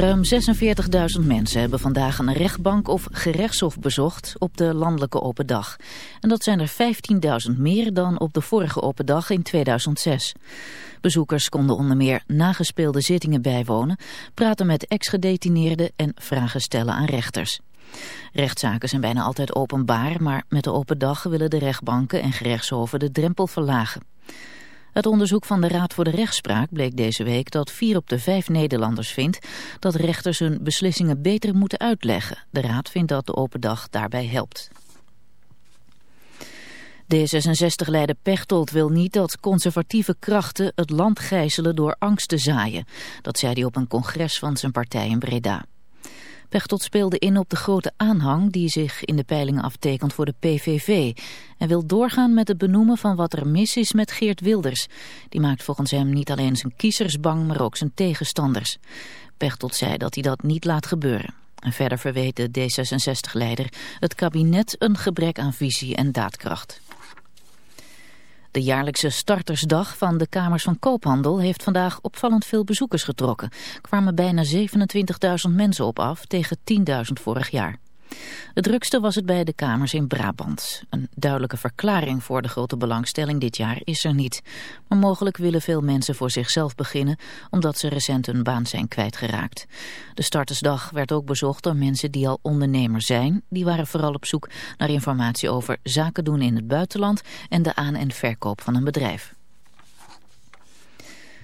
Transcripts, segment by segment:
Ruim 46.000 mensen hebben vandaag een rechtbank of gerechtshof bezocht op de landelijke open dag. En dat zijn er 15.000 meer dan op de vorige open dag in 2006. Bezoekers konden onder meer nagespeelde zittingen bijwonen, praten met ex-gedetineerden en vragen stellen aan rechters. Rechtszaken zijn bijna altijd openbaar, maar met de open dag willen de rechtbanken en gerechtshoven de drempel verlagen. Het onderzoek van de Raad voor de Rechtspraak bleek deze week dat vier op de vijf Nederlanders vindt dat rechters hun beslissingen beter moeten uitleggen. De Raad vindt dat de open dag daarbij helpt. D66-leider Pechtold wil niet dat conservatieve krachten het land gijzelen door angst te zaaien. Dat zei hij op een congres van zijn partij in Breda. Pechtold speelde in op de grote aanhang die zich in de peilingen aftekent voor de PVV. En wil doorgaan met het benoemen van wat er mis is met Geert Wilders. Die maakt volgens hem niet alleen zijn kiezers bang, maar ook zijn tegenstanders. Pechtold zei dat hij dat niet laat gebeuren. En verder verweet de D66-leider het kabinet een gebrek aan visie en daadkracht. De jaarlijkse startersdag van de Kamers van Koophandel heeft vandaag opvallend veel bezoekers getrokken. Er kwamen bijna 27.000 mensen op af tegen 10.000 vorig jaar. Het drukste was het bij de Kamers in Brabant. Een duidelijke verklaring voor de grote belangstelling dit jaar is er niet. Maar mogelijk willen veel mensen voor zichzelf beginnen omdat ze recent hun baan zijn kwijtgeraakt. De startersdag werd ook bezocht door mensen die al ondernemer zijn. Die waren vooral op zoek naar informatie over zaken doen in het buitenland en de aan- en verkoop van een bedrijf.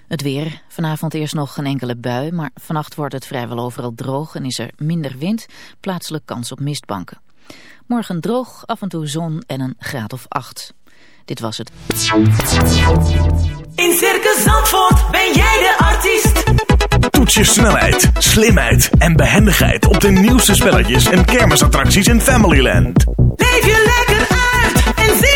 Het weer. Vanavond eerst nog geen enkele bui, maar vannacht wordt het vrijwel overal droog en is er minder wind, plaatselijk kans op mistbanken. Morgen droog, af en toe zon en een graad of acht. Dit was het. In Circus Zandvoort ben jij de artiest. Toets je snelheid, slimheid en behendigheid op de nieuwste spelletjes en kermisattracties in Familyland. Leef je lekker uit en zie.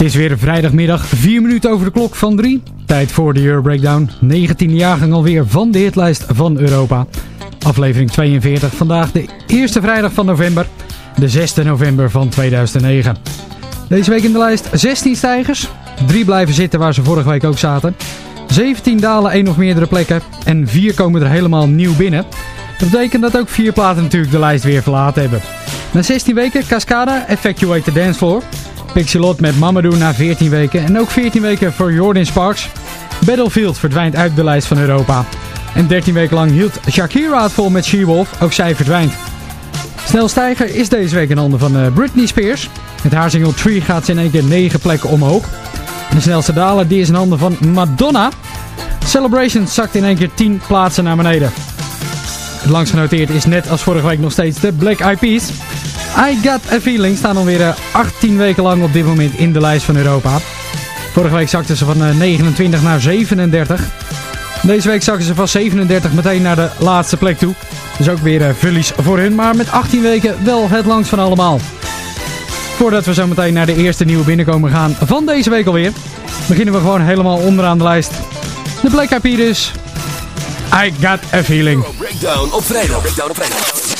Het is weer vrijdagmiddag, 4 minuten over de klok van 3. Tijd voor de Euro Breakdown. 19e jaargang alweer van de hitlijst van Europa. Aflevering 42, vandaag de eerste vrijdag van november. De 6e november van 2009. Deze week in de lijst 16 stijgers. 3 blijven zitten waar ze vorige week ook zaten. 17 dalen 1 of meerdere plekken. En 4 komen er helemaal nieuw binnen. Dat betekent dat ook 4 platen natuurlijk de lijst weer verlaten hebben. Na 16 weken Cascada, Effectuate the Dance Floor. Pixelot met Mamadou na 14 weken. En ook 14 weken voor Jordan Sparks. Battlefield verdwijnt uit de lijst van Europa. En 13 weken lang hield Shakira het vol met She-Wolf. Ook zij verdwijnt. Snelstijger is deze week in handen van uh, Britney Spears. Met haar single Tree gaat ze in één keer 9 plekken omhoog. De snelste daler die is in handen van Madonna. Celebration zakt in één keer 10 plaatsen naar beneden. Het genoteerd is net als vorige week nog steeds de Black Eyed Peas. I Got A Feeling staan alweer eh, 18 weken lang op dit moment in de lijst van Europa. Vorige week zakten ze van eh, 29 naar 37. Deze week zakken ze van 37 meteen naar de laatste plek toe. Dus ook weer eh, verlies voor hun, maar met 18 weken wel het langst van allemaal. Voordat we zo meteen naar de eerste nieuwe binnenkomen gaan van deze week alweer... beginnen we gewoon helemaal onderaan de lijst. De plek Eyed dus. I Got A Feeling. Breakdown op vrijdag. Breakdown op vrijdag.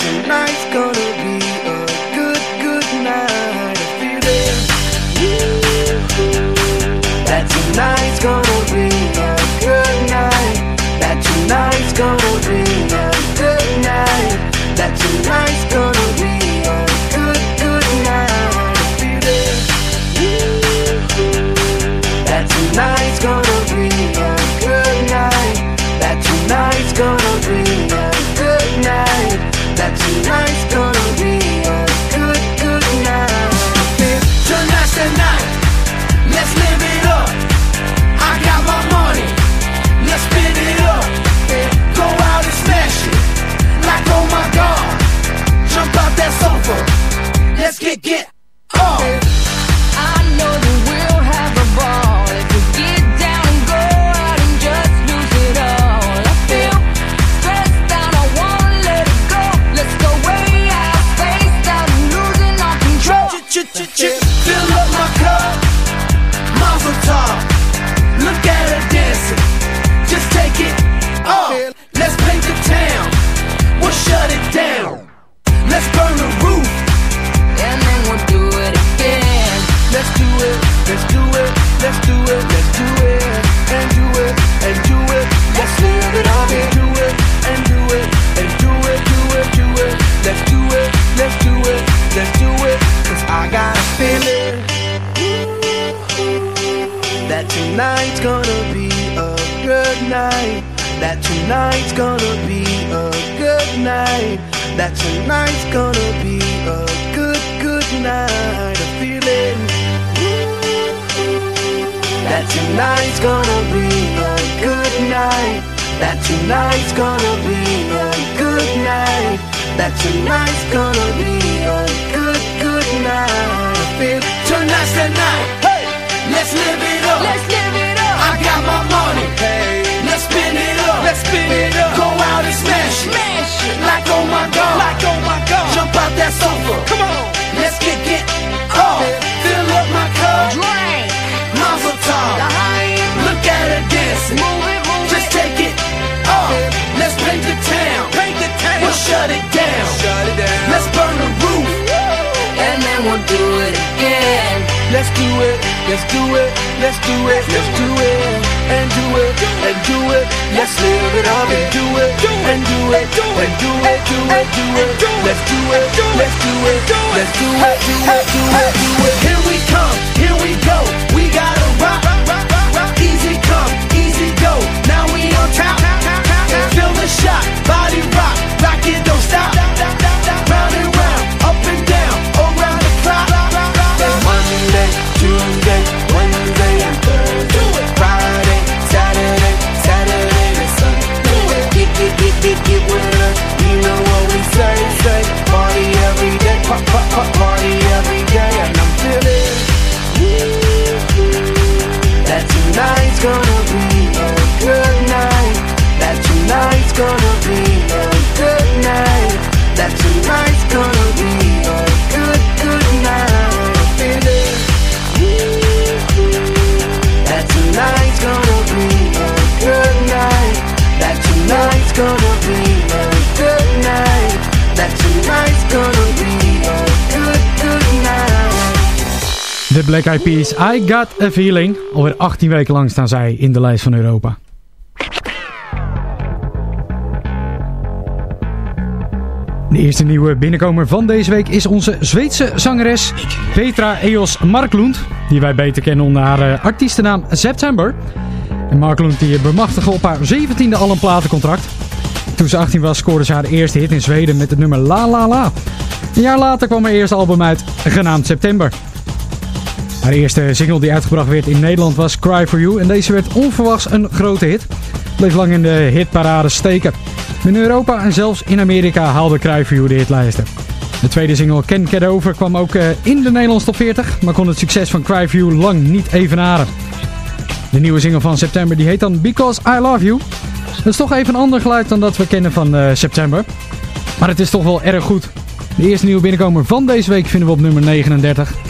tonight's gonna Alweer 18 weken lang staan zij in de lijst van Europa. De eerste nieuwe binnenkomer van deze week is onze Zweedse zangeres Petra Eos Marklund. Die wij beter kennen onder haar eh, artiestennaam September. En Marklund die bemachtigde op haar 17e al. Toen ze 18 was scoorde ze haar eerste hit in Zweden met het nummer La La La. Een jaar later kwam haar eerste album uit, genaamd September. Haar eerste single die uitgebracht werd in Nederland was Cry For You. En deze werd onverwachts een grote hit. Bleef lang in de hitparade steken. In Europa en zelfs in Amerika haalde Cry For You de hitlijsten. De tweede single Ken Get Over kwam ook eh, in de Nederlandse top 40. Maar kon het succes van Cry For You lang niet evenaren. De nieuwe single van September die heet dan Because I Love You. Dat is toch even een ander geluid dan dat we kennen van eh, September. Maar het is toch wel erg goed. De eerste nieuwe binnenkomer van deze week vinden we op nummer 39.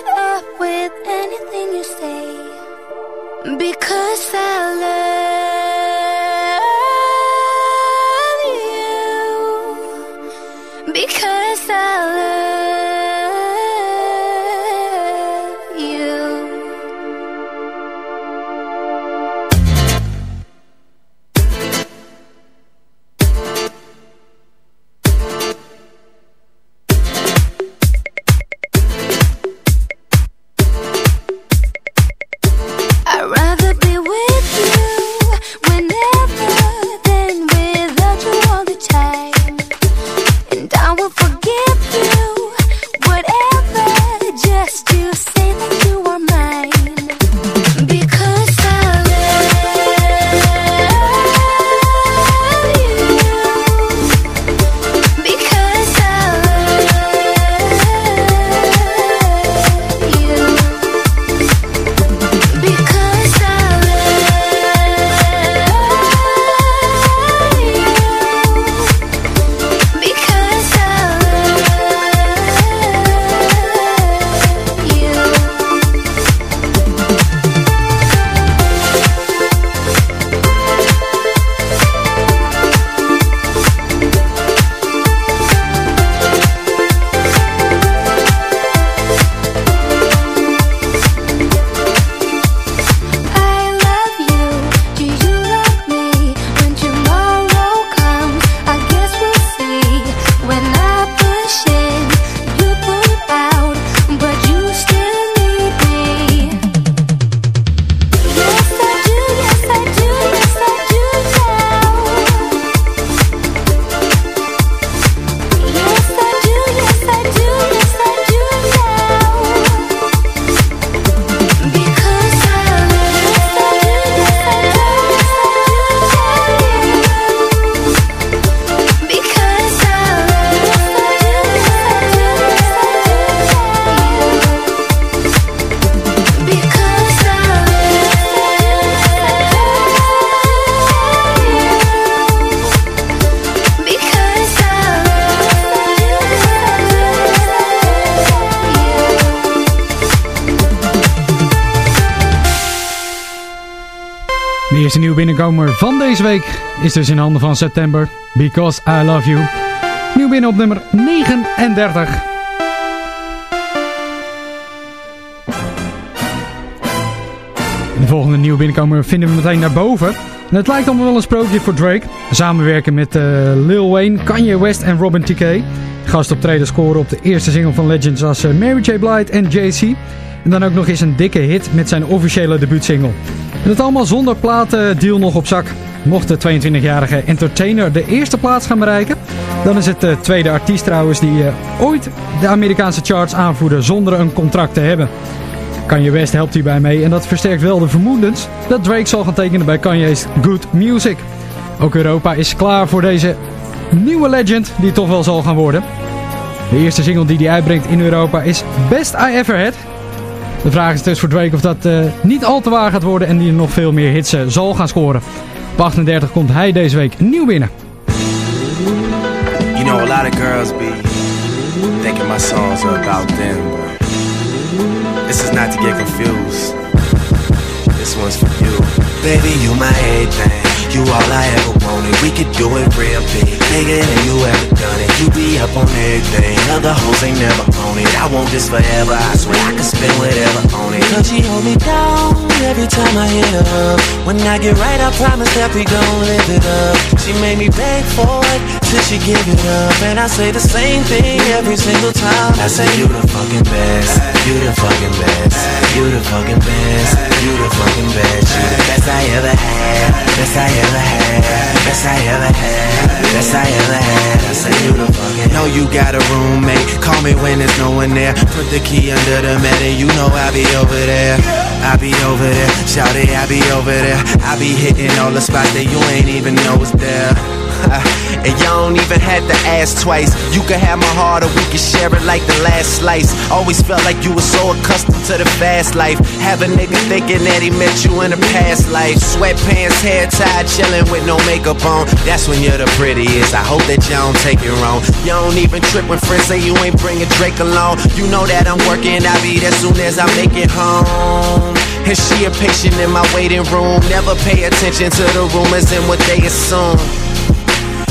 anything you say. Because I love is dus in handen van September. Because I Love You. Nieuw binnen op nummer 39. De volgende nieuwe binnenkomer vinden we meteen naar boven. En het lijkt allemaal wel een sprookje voor Drake. Samenwerken met eh, Lil Wayne, Kanye West en Robin TK. Gastoptreden scoren op de eerste single van Legends als eh, Mary J. Blige en JC. En dan ook nog eens een dikke hit met zijn officiële debuutsingle. En het allemaal zonder platendeal nog op zak. Mocht de 22-jarige entertainer de eerste plaats gaan bereiken, dan is het de tweede artiest trouwens die eh, ooit de Amerikaanse charts aanvoerde zonder een contract te hebben. Kanye West helpt hierbij mee en dat versterkt wel de vermoedens dat Drake zal gaan tekenen bij Kanye's Good Music. Ook Europa is klaar voor deze nieuwe legend die toch wel zal gaan worden. De eerste single die hij uitbrengt in Europa is Best I Ever Had. De vraag is dus voor Drake of dat eh, niet al te waar gaat worden en die nog veel meer hits eh, zal gaan scoren. Op 38 komt hij deze week nieuw binnen. You know, a lot of girls be thinking my songs are about them, this is not to get confused. This one's for you. Baby, you my everything. You all I ever wanted. We could do it real big, bigger than you ever done it. You be up on everything. Other hoes ain't never on it. I want this forever. I swear I could spend whatever on it. Cause she hold me down every time I hit her. When I get right, I promise that we gon' live it up. She made me beg for it till she give it up. And I say the same thing every single time. I say you the fucking best. You the fucking best. You the fucking best. You the fucking best. You the best I ever had. Best I ever had. Best I ever had. Best I ever had. I say you the fucking. Know you got a roommate. Call me when there's no one there. Put the key under the mat and you know I'll be over there. I be over there, shout it, I be over there. I be hitting all the spots that you ain't even know was there. and y'all don't even have to ask twice. You can have my heart or we can share it like the last slice. Always felt like you were so accustomed to the fast life. Have a nigga thinking that he met you in a past life. Sweatpants, hair tied, chilling with no makeup on. That's when you're the prettiest. I hope that y'all don't take it wrong. You don't even trip when friends say you ain't bringing Drake along. You know that I'm working, I'll be there soon as I make it home. And she impatient in my waiting room. Never pay attention to the rumors and what they assume.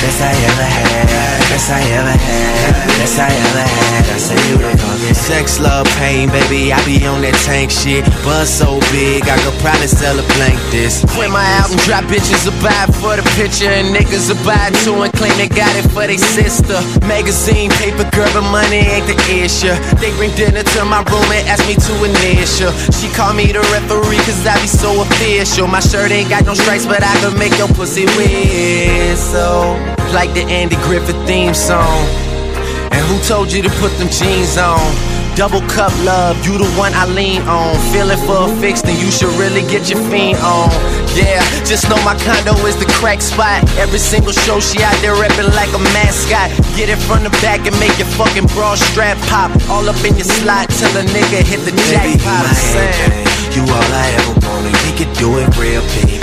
Best I ever had. Best I ever had. Best I ever had. I say you the fucking sex, love, pain, baby. I be on that tank shit. Buzz so big, I could probably sell a blank this. When my album drop, bitches will buy for the picture, and niggas will buy it and claim they got it for their sister. Magazine, paper, girl, but money ain't the issue. They bring dinner to my room and ask me to initial. She call me the referee, cause I be so official. My shirt ain't got no stripes, but I can make your pussy whistle. Like the Andy Griffith theme song. And who told you to put them jeans on? Double cup love, you the one I lean on. Feeling for a fix, then you should really get your fiend on. Yeah, just know my condo is the crack spot. Every single show she out there reppin' like a mascot. Get it from the back and make your fucking bra strap pop. All up in your slot till a nigga hit the jackpot. You all I ever wanted, we could do it real big,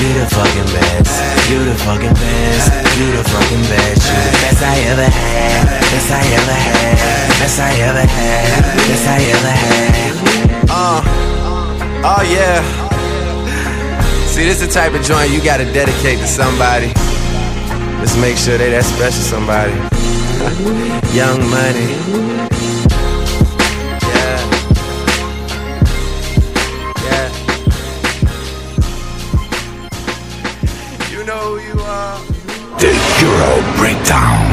you the fucking best, you the fucking best, you the fucking best, you the best I ever had, best I ever had, best I ever had, best I ever had. Uh, oh yeah. See, this is the type of joint you gotta dedicate to somebody. Let's make sure they that special somebody. Young money. Breakdown.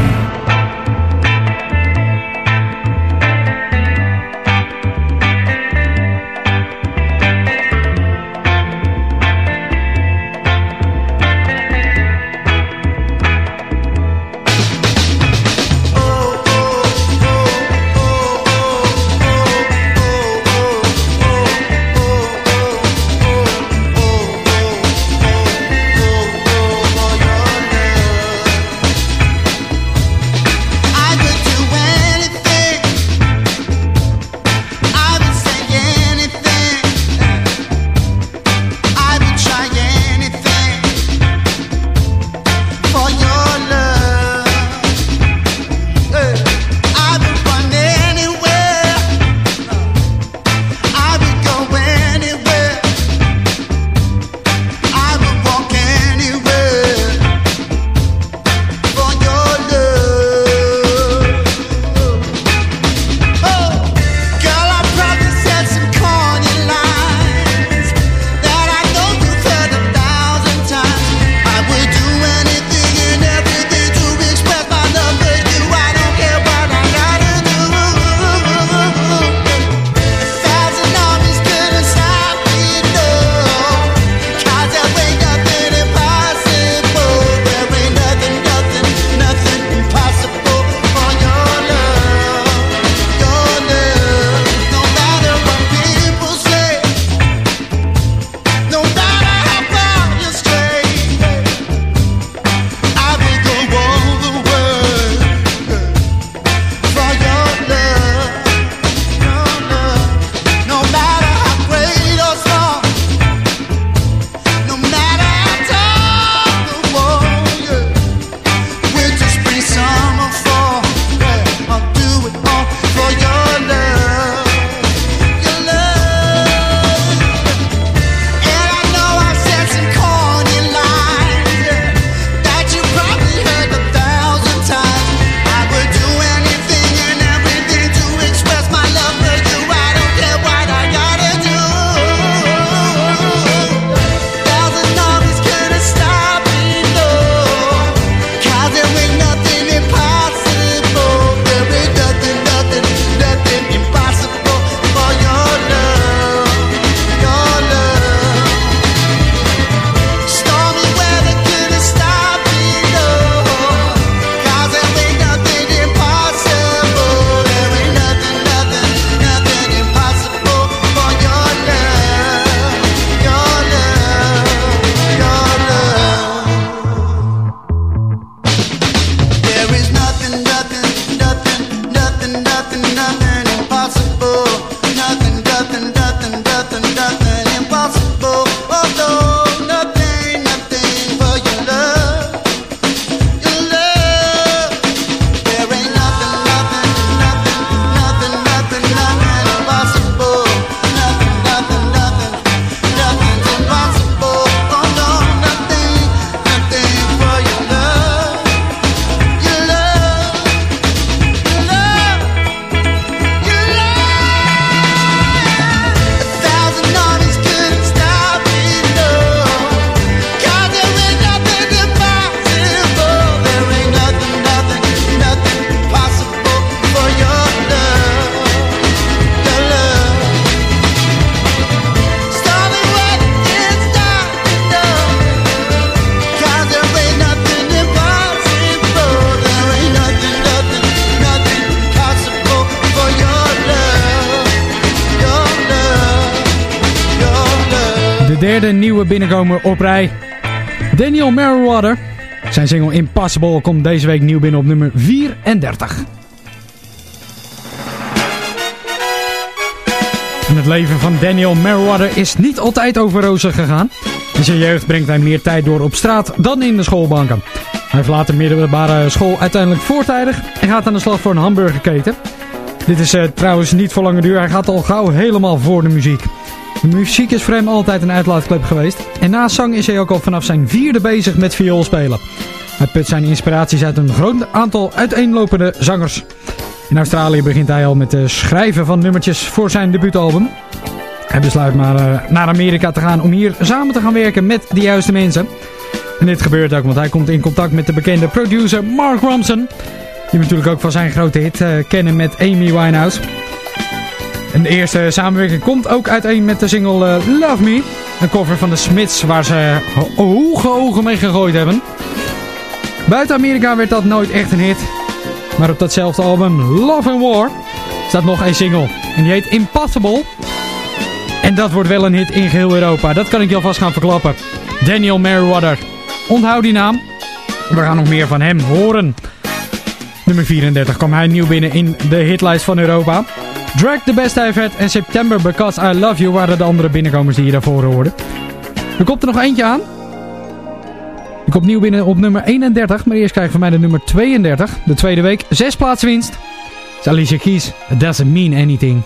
Binnenkomer op rij. Daniel Merriweather. Zijn single Impossible komt deze week nieuw binnen op nummer 34. En het leven van Daniel Merriweather is niet altijd over rozen gegaan. In zijn jeugd brengt hij meer tijd door op straat dan in de schoolbanken. Hij verlaat de middelbare school uiteindelijk voortijdig en gaat aan de slag voor een hamburgerketen. Dit is eh, trouwens niet voor lange duur, hij gaat al gauw helemaal voor de muziek. Muziek is voor hem altijd een uitlaatklep geweest. En naast zang is hij ook al vanaf zijn vierde bezig met vioolspelen. Hij put zijn inspiraties uit een groot aantal uiteenlopende zangers. In Australië begint hij al met het schrijven van nummertjes voor zijn debuutalbum. Hij besluit maar eh, naar Amerika te gaan om hier samen te gaan werken met de juiste mensen. En dit gebeurt ook, want hij komt in contact met de bekende producer Mark Ronson. Die we natuurlijk ook van zijn grote hit eh, kennen met Amy Winehouse. En de eerste samenwerking komt ook uiteen met de single eh, Love Me. Een cover van de Smiths waar ze ho- hoge ogen mee gegooid hebben. Buiten Amerika werd dat nooit echt een hit. Maar op datzelfde album Love and War staat nog een single. En die heet Impossible. En dat wordt wel een hit in geheel Europa. Dat kan ik je alvast gaan verklappen. Daniel Merriweather. Onthoud die naam. We gaan nog meer van hem horen. Nummer 34 kwam hij nieuw binnen in de hitlijst van Europa. Drag the Best I've Had en September Because I Love You waren de andere binnenkomers die je daarvoor hoorde. Er komt er nog eentje aan. Die komt nieuw binnen op nummer 31, maar eerst krijgen we mij de nummer 32. De tweede week, zes plaatsen winst. Dat is Alicia It Doesn't Mean Anything.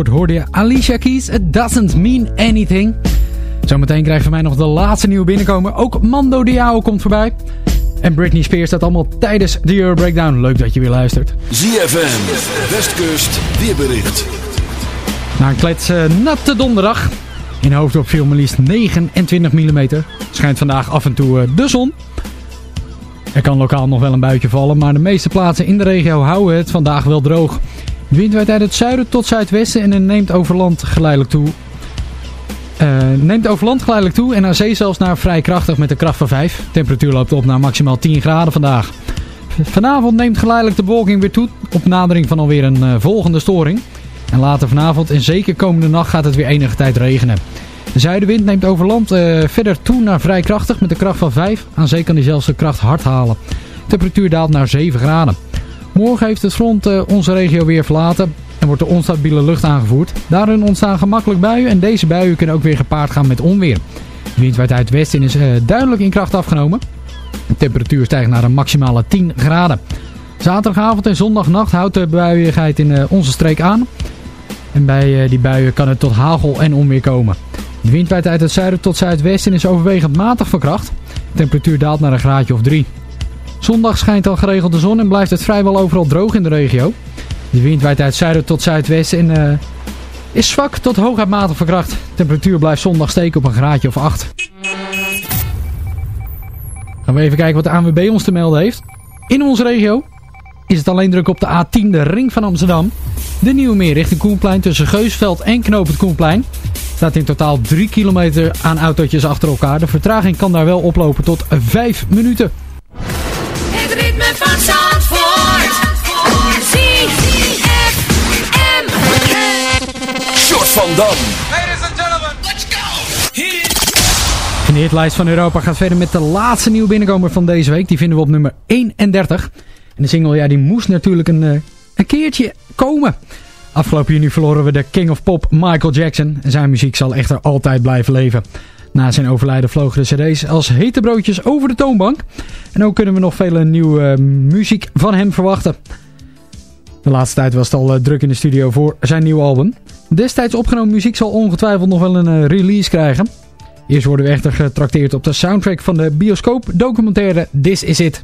Zandvoort hoorde je Alicia Keys, It Doesn't Mean Anything. Zometeen krijgen we mij nog de laatste nieuwe binnenkomen. Ook Mando Diao komt voorbij. En Britney Spears dat allemaal tijdens de Euro Breakdown. Leuk dat je weer luistert. ZFM, Westkust, weerbericht. Na een klets natte donderdag. In Hoofddorp viel maar liefst 29 mm. Schijnt vandaag af en toe eh, de zon. Er kan lokaal nog wel een buitje vallen, maar de meeste plaatsen in de regio houden het vandaag wel droog. De wind waait uit het zuiden tot zuidwesten en neemt over land geleidelijk toe. Eh, neemt over land geleidelijk toe en naar zee zelfs naar vrij krachtig met een kracht van 5. Temperatuur loopt op naar maximaal 10 graden vandaag. Vanavond neemt geleidelijk de bewolking weer toe op nadering van alweer een eh, volgende storing. En later vanavond en zeker komende nacht gaat het weer enige tijd regenen. De zuidenwind neemt over land eh, verder toe naar vrij krachtig met een kracht van 5. Aan zee kan die zelfs de kracht hard halen. temperatuur daalt naar 7 graden. Morgen heeft het front eh, onze regio weer verlaten en wordt de onstabiele lucht aangevoerd. Daarin ontstaan gemakkelijk buien en deze buien kunnen ook weer gepaard gaan met onweer. De wind uit het westen en is eh, duidelijk in kracht afgenomen. De temperatuur stijgt naar een maximale 10 graden. Zaterdagavond en zondagnacht houdt de buiigheid in eh, onze streek aan. En bij die buien kan het tot hagel en onweer komen. De wind uit het zuiden tot zuidwesten en is overwegend matig van kracht. De temperatuur daalt naar een graadje of 3. Zondag schijnt al geregeld de zon en blijft het vrijwel overal droog in de regio. De wind waait uit zuiden tot zuidwesten en eh, is zwak tot hooguit matig van kracht. De temperatuur blijft zondag steken op een graadje of 8. Gaan we even kijken wat de ANWB ons te melden heeft. In onze regio is het alleen druk op de A10, de ring van Amsterdam. De Nieuwe Meer richting Koenplein tussen Geusveld en Knoop het Koenplein. Staat in totaal 3 kilometer aan autootjes achter elkaar. De vertraging kan daar wel oplopen tot 5 minuten. Van Dam. En de hitlijst van Europa gaat verder met de laatste nieuwe binnenkomer van deze week. Die vinden we op nummer 31. En de single, ja, die moest natuurlijk een, eh, een keertje komen. Afgelopen juni verloren we de King of Pop Michael Jackson. En zijn muziek zal echter altijd blijven leven. Na zijn overlijden vlogen de cd's als hete broodjes over de toonbank. En ook kunnen we nog vele nieuwe eh, muziek van hem verwachten. De laatste tijd was het al eh, druk in de studio voor zijn nieuwe album. Destijds opgenomen muziek zal ongetwijfeld nog wel een eh, release krijgen. Eerst worden we echter getrakteerd op de soundtrack van de bioscoop documentaire This Is It.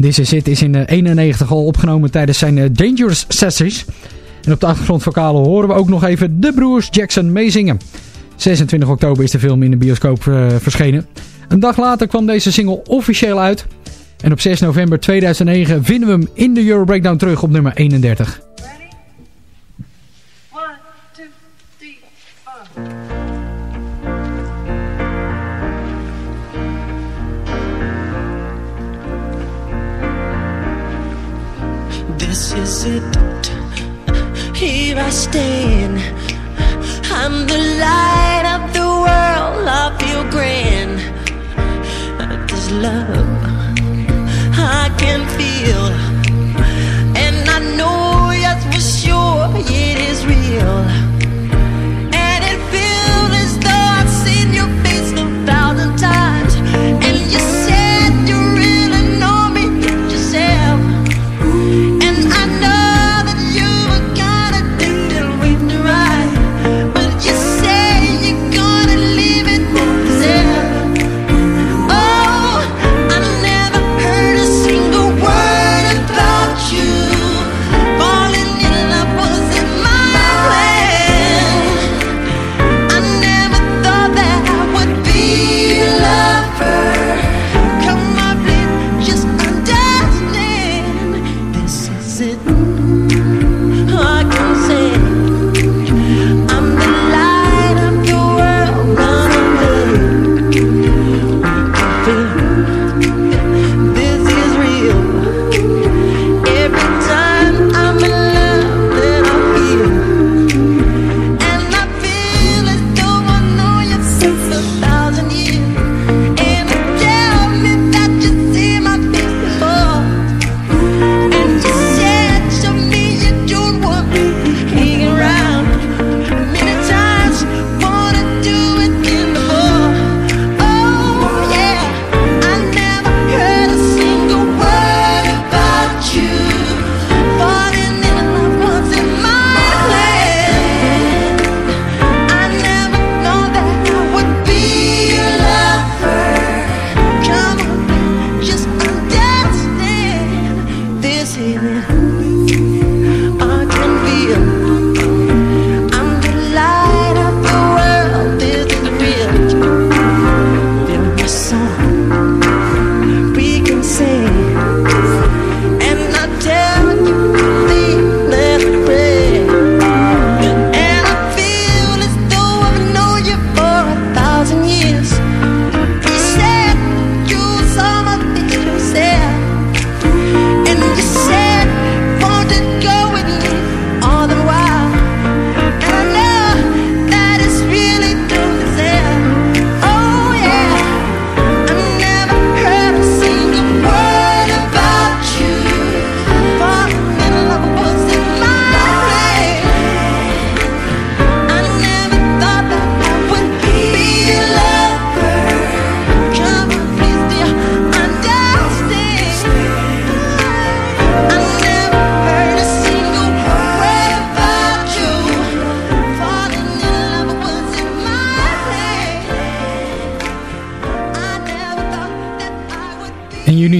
This Is It is in 1991 al opgenomen tijdens zijn eh, Dangerous Sessies. En op de achtergrondvokalen horen we ook nog even de broers Jackson meezingen. 26 oktober is de film in de bioscoop eh, verschenen. Een dag later kwam deze single officieel uit. En op 6 november 2009 vinden we hem in de Euro Breakdown terug op nummer 31. This is it. Here I stand. I'm the light of the world. I feel grand. This love can feel. And I know, yes, for sure, it is real.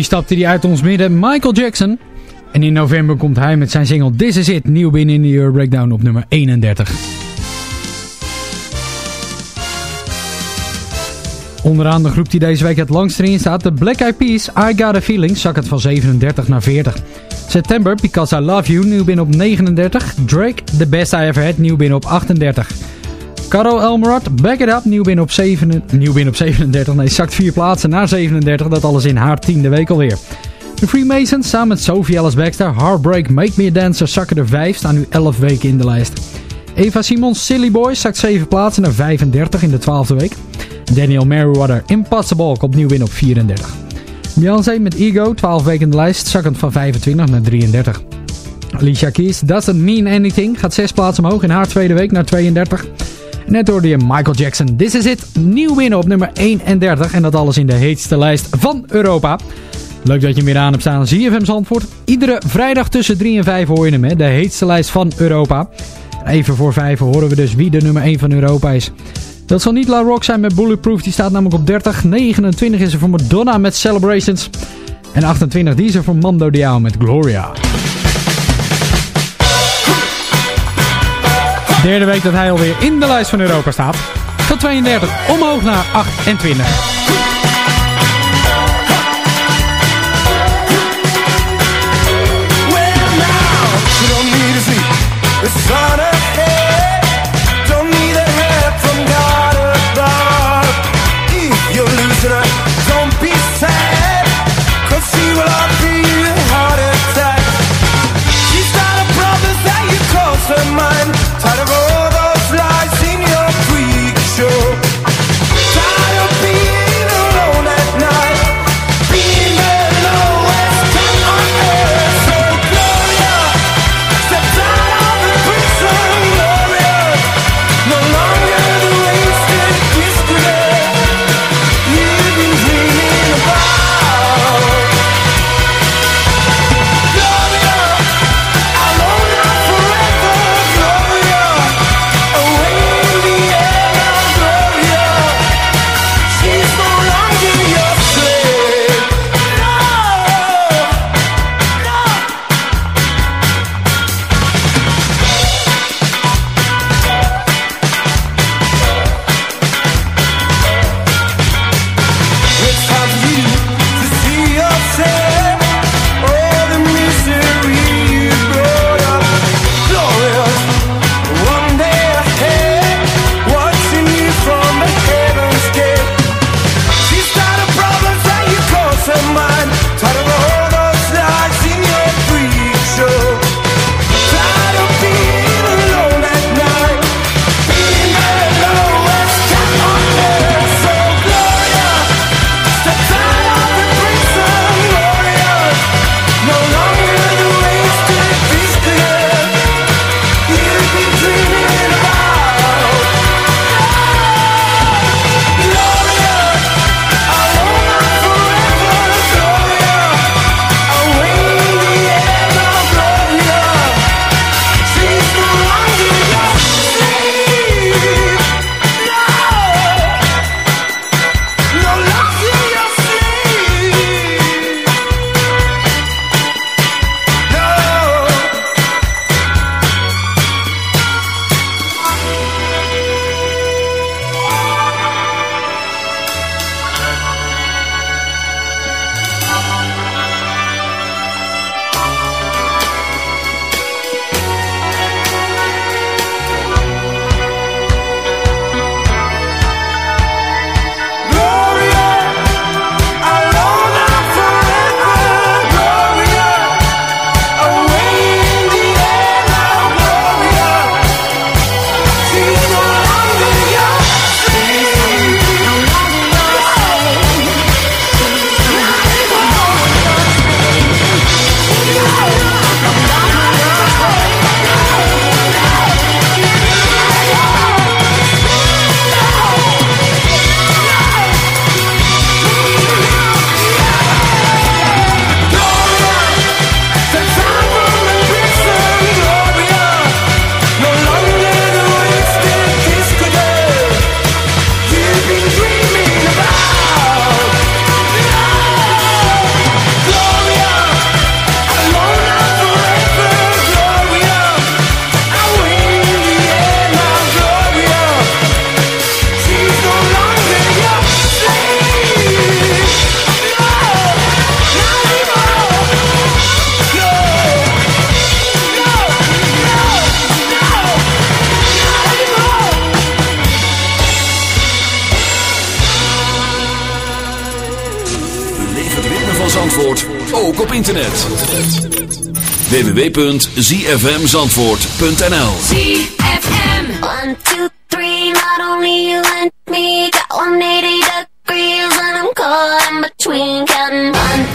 Stapte hij uit ons midden, Michael Jackson. En in november komt hij met zijn single This Is It nieuw binnen in de Euro Breakdown op nummer 31. Onderaan de groep die deze week het langst erin staat, de Black Eyed Peas, I Got A Feeling, zak het van 37 naar 40. September, Because I Love You, nieuw binnen op 39. Drake, The Best I Ever Had, nieuw binnen op 38. Caro Elmerad, Back It Up, nieuw binnen op, 7, nieuw binnen op 37. Nee, zakt vier plaatsen naar 37, dat alles in haar tiende week alweer. De Freemasons, samen met Sophie Ellis Baxter, Heartbreak, Make Me A Dancer, zakken er 5, staan nu 11 weken in de lijst. Eva Simons, Silly Boys, zakt 7 plaatsen naar 35 in de 12e week. Daniel Merriweather, Impossible, komt nieuw in op 34. Beyoncé met Ego, 12 weken in de lijst, zakkend van 25 naar 33. Alicia Keys, Doesn't Mean Anything, gaat 6 plaatsen omhoog in haar tweede week naar 32. Net hoorde je Michael Jackson, This Is It, nieuw winnen op nummer 31. En dat alles in de heetste lijst van Europa. Leuk dat je hem weer aan hebt staan. ZFM Zandvoort. Iedere vrijdag tussen 3 en 5 hoor je hem, hè? de heetste lijst van Europa. Even voor 5 horen we dus wie de nummer 1 van Europa is. Dat zal niet La Rock zijn met Bulletproof, die staat namelijk op 30. 29 is er voor Madonna met Celebrations. En 28 die is er voor Mando Diao met Gloria. Derde week dat hij alweer in de lijst van Europa staat. Tot 32, omhoog naar 28. Well now, ook op internet. www.zfmzandvoort.nl ZFM 1, 2, 3, not only you and me. Got 180 degrees and I'm caught in between. Counting 1,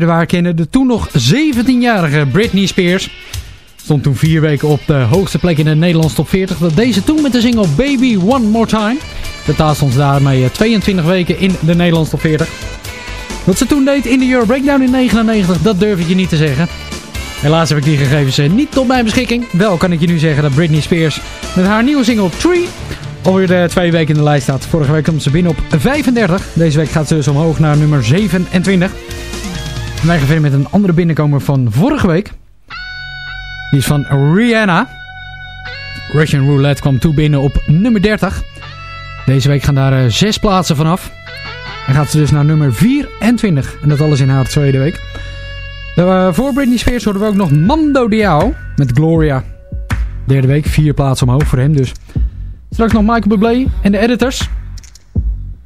1999 leerden we haar kennen de toen nog 17-jarige Britney Spears. Stond toen vier weken op de hoogste plek in de Nederlandse top 40. Dat deze toen met de single Baby One More Time. De taal stond daarmee eh, 22 weken in de Nederlandse top 40. Wat ze toen deed in de Euro Breakdown in 99, dat durf ik je niet te zeggen. Helaas heb ik die gegevens eh, niet tot mijn beschikking. Wel kan ik je nu zeggen dat Britney Spears met haar nieuwe single Tree alweer de twee weken in de lijst staat. Vorige week kwam ze binnen op 35. Deze week gaat ze dus omhoog naar nummer 27. En wij gaan met een andere binnenkomer van vorige week. Die is van Rihanna. Russian Roulette kwam toe binnen op nummer 30. Deze week gaan daar eh, zes plaatsen vanaf. En gaat ze dus naar nummer 24. En dat alles in haar tweede week. Uh, voor Britney Spears hoorden we ook nog Mando Diao met Gloria. Derde week, vier plaatsen omhoog voor hem dus. Straks nog Michael Bublé en de editors.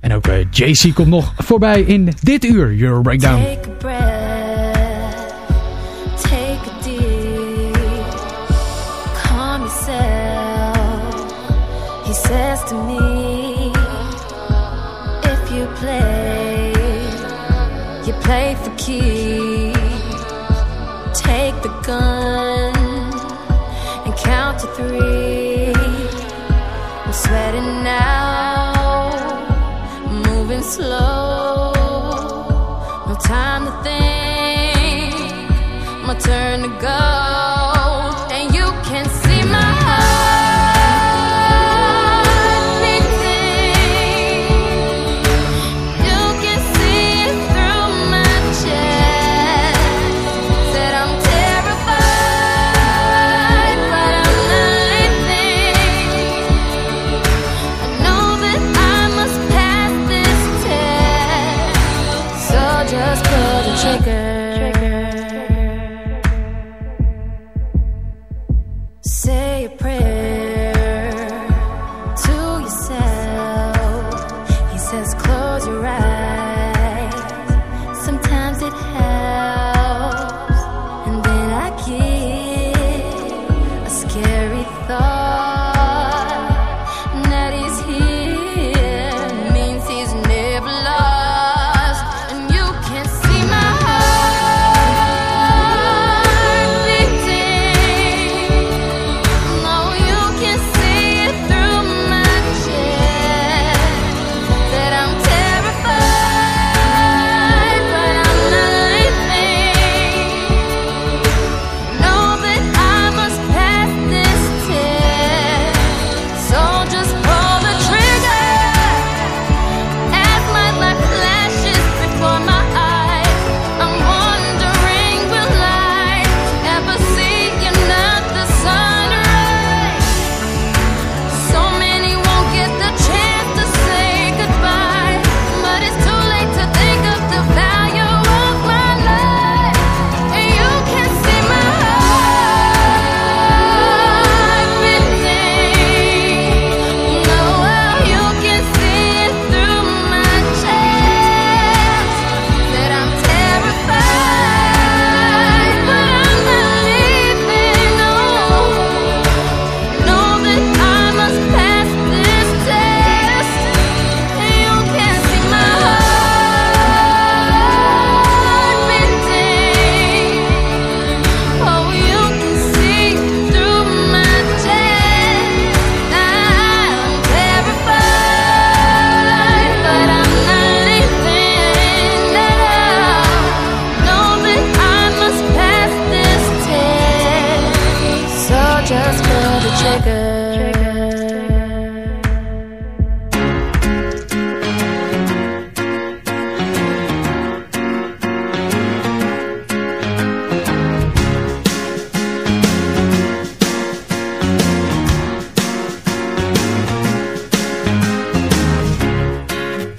En ook uh, JC komt nog voorbij in dit uur Euro Breakdown. Play, for keeps. Take the gun and count to three. Sweating slow. Trigger.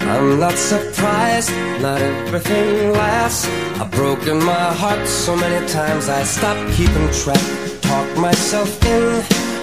I'm not surprised, not everything lasts. I've broken my heart so many times I stop keeping track. Talk myself in,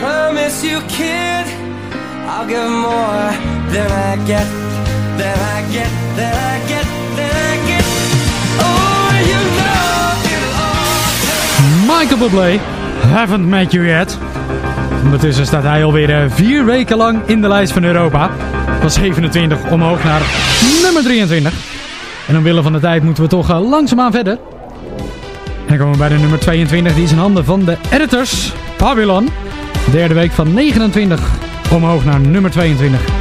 Promise you, kid, I'll give more than I get, than I get, than I get. Oh, you Michael Bublé, Haven't Met You Yet. Ondertussen staat hij alweer eh, vier weken lang in de lijst van Europa. Van 27 omhoog naar nummer 23. En omwille van de tijd moeten we toch eh, langzaamaan verder. Dan komen we bij de nummer 22. Die is in handen van de editors. Babylon. Derde week van 29 omhoog naar nummer 22.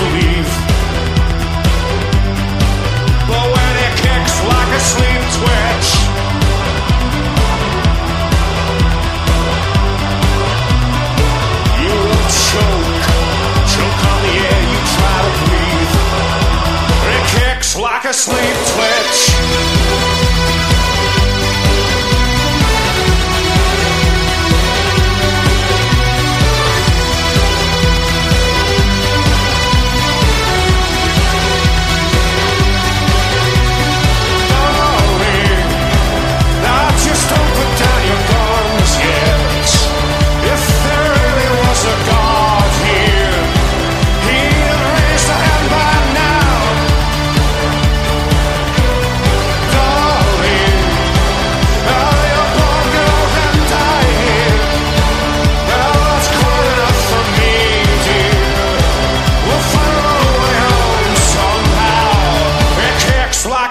To leave. But when it kicks like a sleep twitch. You will choke, choke on the air you try to breathe. It kicks like a sleep twitch.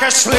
Ashley.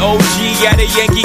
OG at a Yankee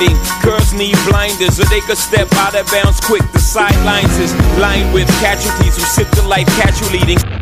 blinding. Girls need blinders so they could step out of bounds quick. The sidelines is lined with casualties who sip the life casually.